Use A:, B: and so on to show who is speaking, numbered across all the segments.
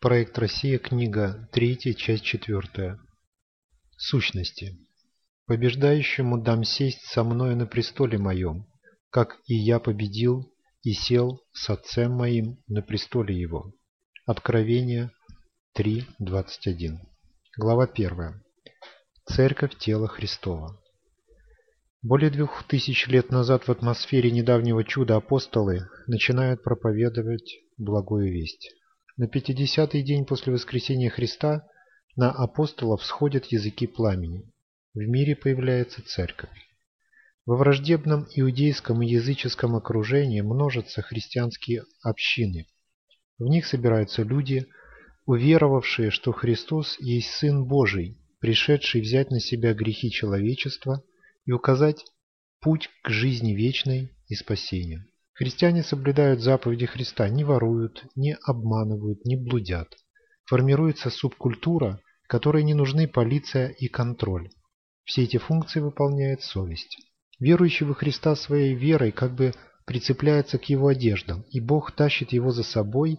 A: Проект «Россия», книга 3, часть 4. Сущности. «Побеждающему дам сесть со мною на престоле моем, как и я победил и сел с отцем моим на престоле его». Откровение 3.21. Глава 1. Церковь тела Христова. Более двух тысяч лет назад в атмосфере недавнего чуда апостолы начинают проповедовать благую весть. На пятидесятый день после воскресения Христа на апостолов сходят языки пламени. В мире появляется церковь. Во враждебном иудейском и языческом окружении множатся христианские общины. В них собираются люди, уверовавшие, что Христос есть Сын Божий, пришедший взять на себя грехи человечества и указать путь к жизни вечной и спасению. Христиане соблюдают заповеди Христа, не воруют, не обманывают, не блудят. Формируется субкультура, которой не нужны полиция и контроль. Все эти функции выполняет совесть. Верующий во Христа своей верой как бы прицепляется к его одеждам, и Бог тащит его за собой,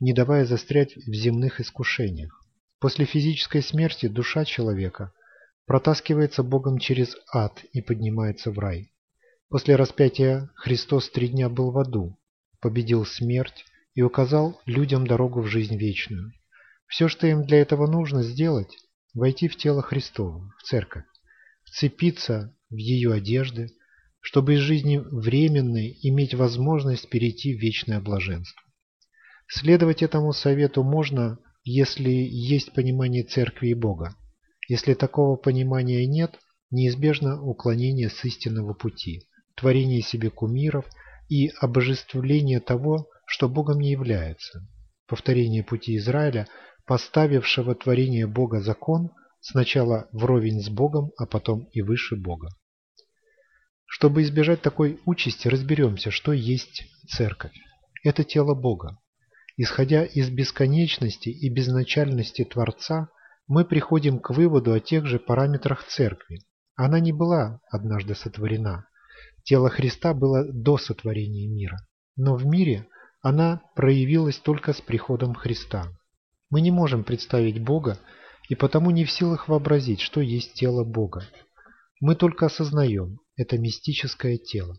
A: не давая застрять в земных искушениях. После физической смерти душа человека протаскивается Богом через ад и поднимается в рай. После распятия Христос три дня был в аду, победил смерть и указал людям дорогу в жизнь вечную. Все, что им для этого нужно сделать, войти в тело Христово, в церковь, вцепиться в ее одежды, чтобы из жизни временной иметь возможность перейти в вечное блаженство. Следовать этому совету можно, если есть понимание церкви и Бога. Если такого понимания нет, неизбежно уклонение с истинного пути творение себе кумиров и обожествление того, что Богом не является. Повторение пути Израиля, поставившего творение Бога закон, сначала вровень с Богом, а потом и выше Бога. Чтобы избежать такой участи, разберемся, что есть церковь. Это тело Бога. Исходя из бесконечности и безначальности Творца, мы приходим к выводу о тех же параметрах церкви. Она не была однажды сотворена. Тело Христа было до сотворения мира, но в мире она проявилась только с приходом Христа. Мы не можем представить Бога и потому не в силах вообразить, что есть тело Бога. Мы только осознаем – это мистическое тело.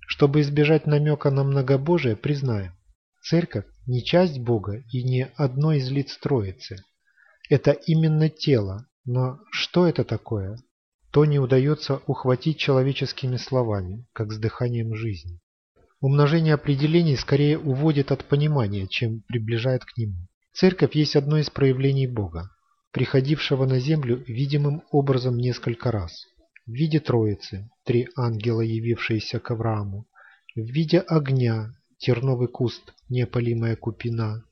A: Чтобы избежать намека на многобожие, признаем – церковь не часть Бога и не одно из лиц Троицы. Это именно тело, но что это такое, то не удается ухватить человеческими словами, как с дыханием жизни. Умножение определений скорее уводит от понимания, чем приближает к нему. Церковь есть одно из проявлений Бога, приходившего на землю видимым образом несколько раз. В виде Троицы, три ангела, явившиеся к Аврааму, в виде огня, терновый куст, неопалимая купина,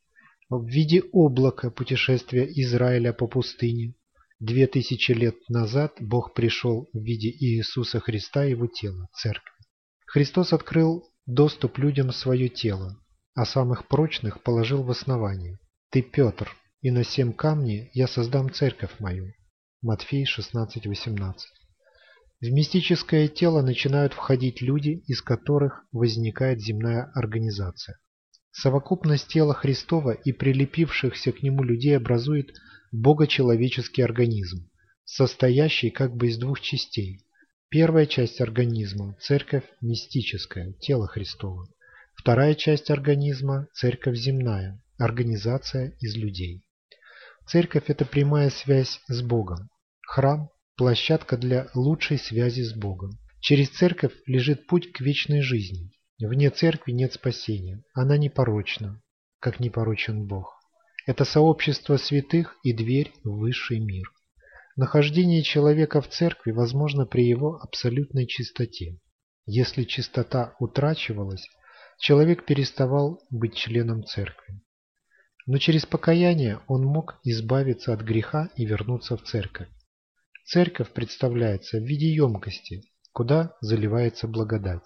A: в виде облака, путешествия Израиля по пустыне, Две тысячи лет назад Бог пришел в виде Иисуса Христа его тела, церкви. Христос открыл доступ людям в свое тело, а самых прочных положил в основание. «Ты, Петр, и на семь камней я создам церковь мою». Матфей 16:18. В мистическое тело начинают входить люди, из которых возникает земная организация. Совокупность тела Христова и прилепившихся к нему людей образует богочеловеческий организм, состоящий как бы из двух частей. Первая часть организма – церковь мистическая, тело Христово. Вторая часть организма – церковь земная, организация из людей. Церковь – это прямая связь с Богом. Храм – площадка для лучшей связи с Богом. Через церковь лежит путь к вечной жизни. Вне церкви нет спасения. Она непорочна, как непорочен Бог. Это сообщество святых и дверь в высший мир. Нахождение человека в церкви возможно при его абсолютной чистоте. Если чистота утрачивалась, человек переставал быть членом церкви. Но через покаяние он мог избавиться от греха и вернуться в церковь. Церковь представляется в виде емкости, куда заливается благодать.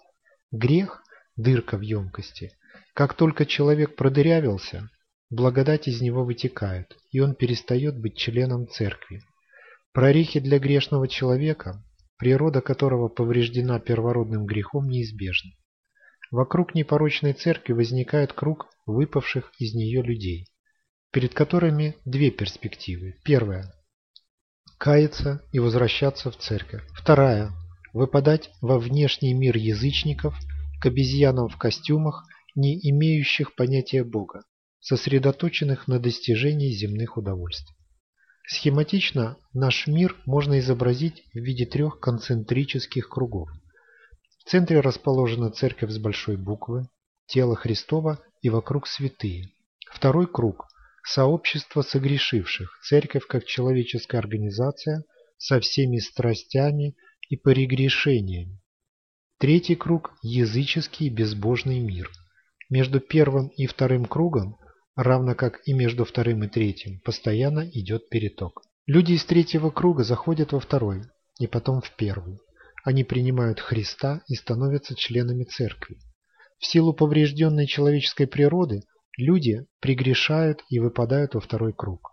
A: Грех – дырка в емкости. Как только человек продырявился, Благодать из него вытекает, и он перестает быть членом церкви. Прорехи для грешного человека, природа которого повреждена первородным грехом, неизбежны. Вокруг непорочной церкви возникает круг выпавших из нее людей. перед которыми две перспективы. Первая – каяться и возвращаться в церковь. Вторая – выпадать во внешний мир язычников, к обезьянам в костюмах, не имеющих понятия Бога, сосредоточенных на достижении земных удовольствий. Схематично наш мир можно изобразить в виде трех концентрических кругов. В центре расположена церковь с большой буквы, тело Христова и вокруг святые. Второй круг – сообщество согрешивших, церковь как человеческая организация со всеми страстями и прегрешениями. Третий круг – языческий безбожный мир. Между первым и вторым кругом равно как и между вторым и третьим, постоянно идет переток. Люди из третьего круга заходят во второй и потом в первый. Они принимают Христа и становятся членами церкви. В силу поврежденной человеческой природы люди прегрешают и выпадают во второй круг.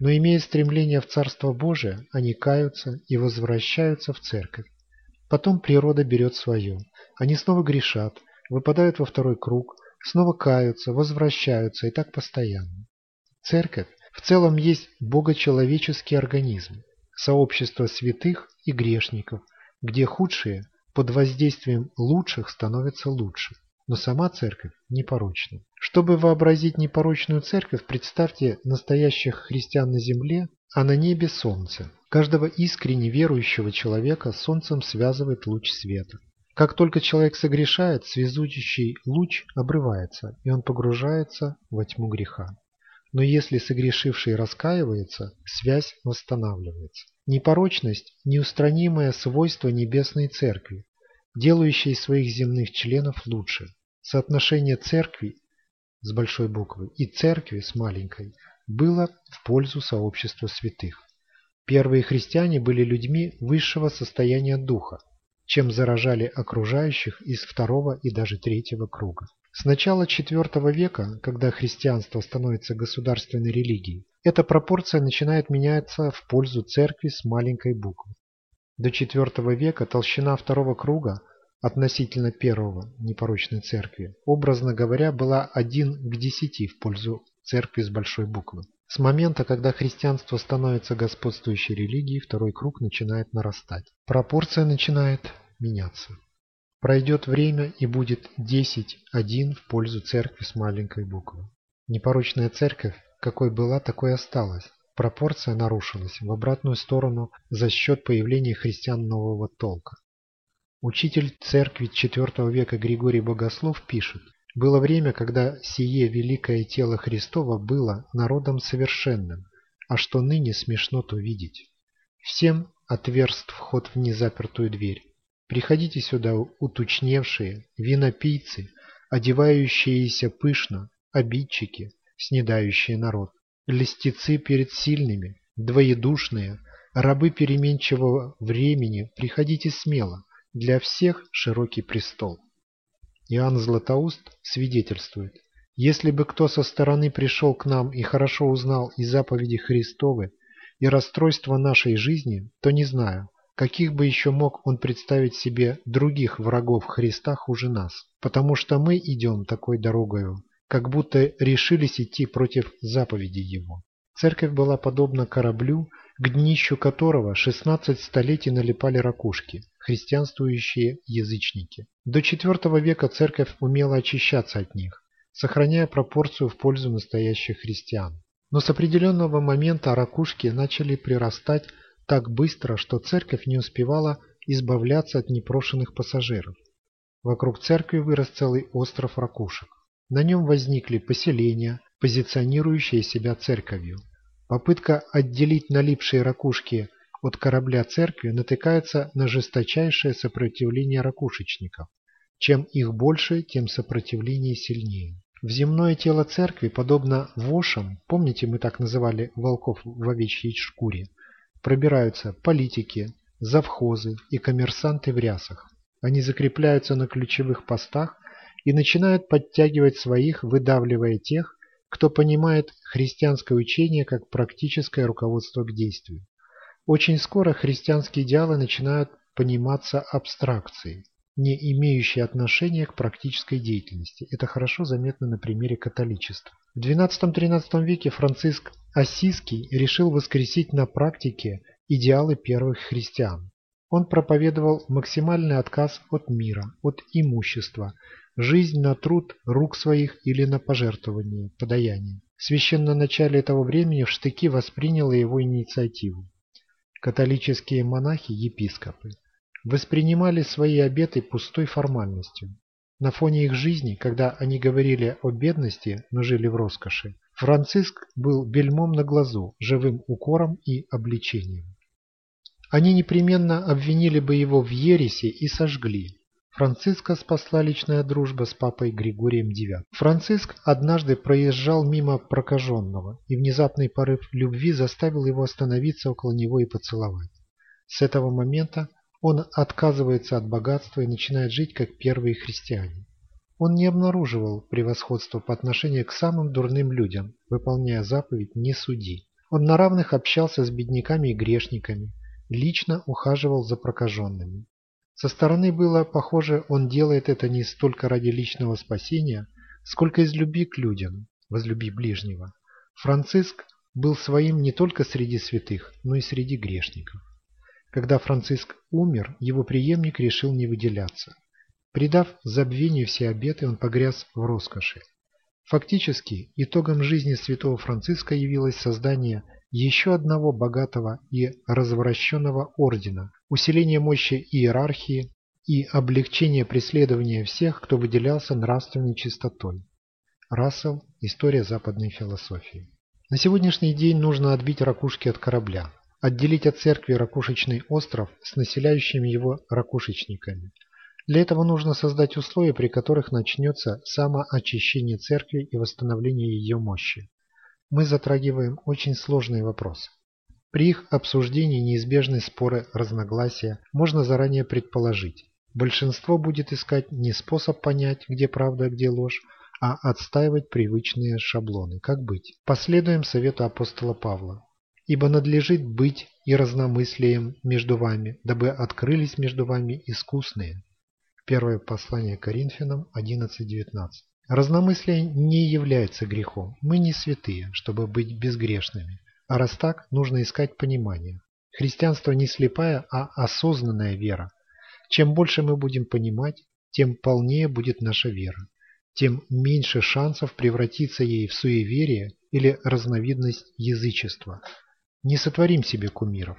A: Но имея стремление в Царство Божие, они каются и возвращаются в церковь. Потом природа берет свое. Они снова грешат, выпадают во второй круг, снова каются, возвращаются и так постоянно. Церковь в целом есть богочеловеческий организм, сообщество святых и грешников, где худшие под воздействием лучших становятся лучше. Но сама церковь непорочна. Чтобы вообразить непорочную церковь, представьте настоящих христиан на земле, а на небе солнце. Каждого искренне верующего человека солнцем связывает луч света. Как только человек согрешает, связующий луч обрывается, и он погружается во тьму греха. Но если согрешивший раскаивается, связь восстанавливается. Непорочность – неустранимое свойство Небесной Церкви, делающей своих земных членов лучше. Соотношение Церкви с большой буквы и Церкви с маленькой было в пользу сообщества святых. Первые христиане были людьми высшего состояния духа, чем заражали окружающих из второго и даже третьего круга. С начала IV века, когда христианство становится государственной религией, эта пропорция начинает меняться в пользу церкви с маленькой буквы. До IV века толщина второго круга относительно первого непорочной церкви, образно говоря, была 1 к 10 в пользу церкви с большой буквы. С момента, когда христианство становится господствующей религией, второй круг начинает нарастать. Пропорция начинает меняться. Пройдет время и будет 10-1 в пользу церкви с маленькой буквы. Непорочная церковь, какой была, такой осталась. Пропорция нарушилась в обратную сторону за счет появления христиан нового толка. Учитель церкви IV века Григорий Богослов пишет, было время, когда сие великое тело Христово было народом совершенным, а что ныне смешно то видеть. Всем отверст вход в незапертую дверь. Приходите сюда уточневшие, винопийцы, одевающиеся пышно, обидчики, снедающие народ, льстецы перед сильными, двоедушные, рабы переменчивого времени, приходите смело, для всех широкий престол. Иоанн Златоуст свидетельствует, «Если бы кто со стороны пришел к нам и хорошо узнал и заповеди Христовы, и расстройства нашей жизни, то не знаю, каких бы еще мог он представить себе других врагов Христа хуже нас, потому что мы идем такой дорогою, как будто решились идти против заповедей Его. Церковь была подобна кораблю, к днищу которого 16 столетий налипали ракушки, христианствующие язычники. До IV века церковь умела очищаться от них, сохраняя пропорцию в пользу настоящих христиан. Но с определенного момента ракушки начали прирастать так быстро, что церковь не успевала избавляться от непрошенных пассажиров. Вокруг церкви вырос целый остров ракушек. На нем возникли поселения, позиционирующие себя церковью. Попытка отделить налипшие ракушки от корабля церкви натыкается на жесточайшее сопротивление ракушечников. Чем их больше, тем сопротивление сильнее. В земное тело церкви, подобно вошам, помните мы так называли волков в овечьей шкуре, пробираются политики, завхозы и коммерсанты в рясах. Они закрепляются на ключевых постах и начинают подтягивать своих, выдавливая тех, кто понимает христианское учение как практическое руководство к действию. Очень скоро христианские идеалы начинают пониматься абстракцией. не имеющие отношения к практической деятельности. Это хорошо заметно на примере католичества. В XII-XIII веке Франциск Ассизский решил воскресить на практике идеалы первых христиан. Он проповедовал максимальный отказ от мира, от имущества, жизнь на труд рук своих или на пожертвование, подаяние. Священноначалие этого времени в штыки восприняло его инициативу. Католические монахи, епископы, воспринимали свои обеты пустой формальностью. На фоне их жизни, когда они говорили о бедности, но жили в роскоши, Франциск был бельмом на глазу, живым укором и обличением. Они непременно обвинили бы его в ересе и сожгли. Франциска спасла личная дружба с папой Григорием IX. Франциск однажды проезжал мимо прокаженного, и внезапный порыв любви заставил его остановиться около него и поцеловать. С этого момента он отказывается от богатства и начинает жить как первые христиане. Он не обнаруживал превосходства по отношению к самым дурным людям, выполняя заповедь «не суди». Он на равных общался с бедняками и грешниками, лично ухаживал за прокаженными. Со стороны было похоже, он делает это не столько ради личного спасения, сколько из любви к людям, возлюби ближнего. Франциск был своим не только среди святых, но и среди грешников. Когда Франциск умер, его преемник решил не выделяться. Придав забвению все обеты, он погряз в роскоши. Фактически, итогом жизни святого Франциска явилось создание еще одного богатого и развращенного ордена, усиление мощи иерархии и облегчение преследования всех, кто выделялся нравственной чистотой. Рассел. История западной философии. На сегодняшний день нужно отбить ракушки от корабля отделить от церкви ракушечный остров с населяющими его ракушечниками. Для этого нужно создать условия, при которых начнется самоочищение церкви и восстановление ее мощи. Мы затрагиваем очень сложный вопрос. При их обсуждении неизбежны споры, разногласия, можно заранее предположить. Большинство будет искать не способ понять, где правда, а где ложь, а отстаивать привычные шаблоны. Как быть? Последуем совету апостола Павла. Ибо надлежит быть и разномыслием между вами, дабы открылись между вами искусные. Первое послание Коринфянам 11.19. Разномыслие не является грехом. Мы не святые, чтобы быть безгрешными. А раз так, нужно искать понимание. Христианство не слепая, а осознанная вера. Чем больше мы будем понимать, тем полнее будет наша вера. Тем меньше шансов превратиться ей в суеверие или разновидность язычества. Не сотворим себе кумиров.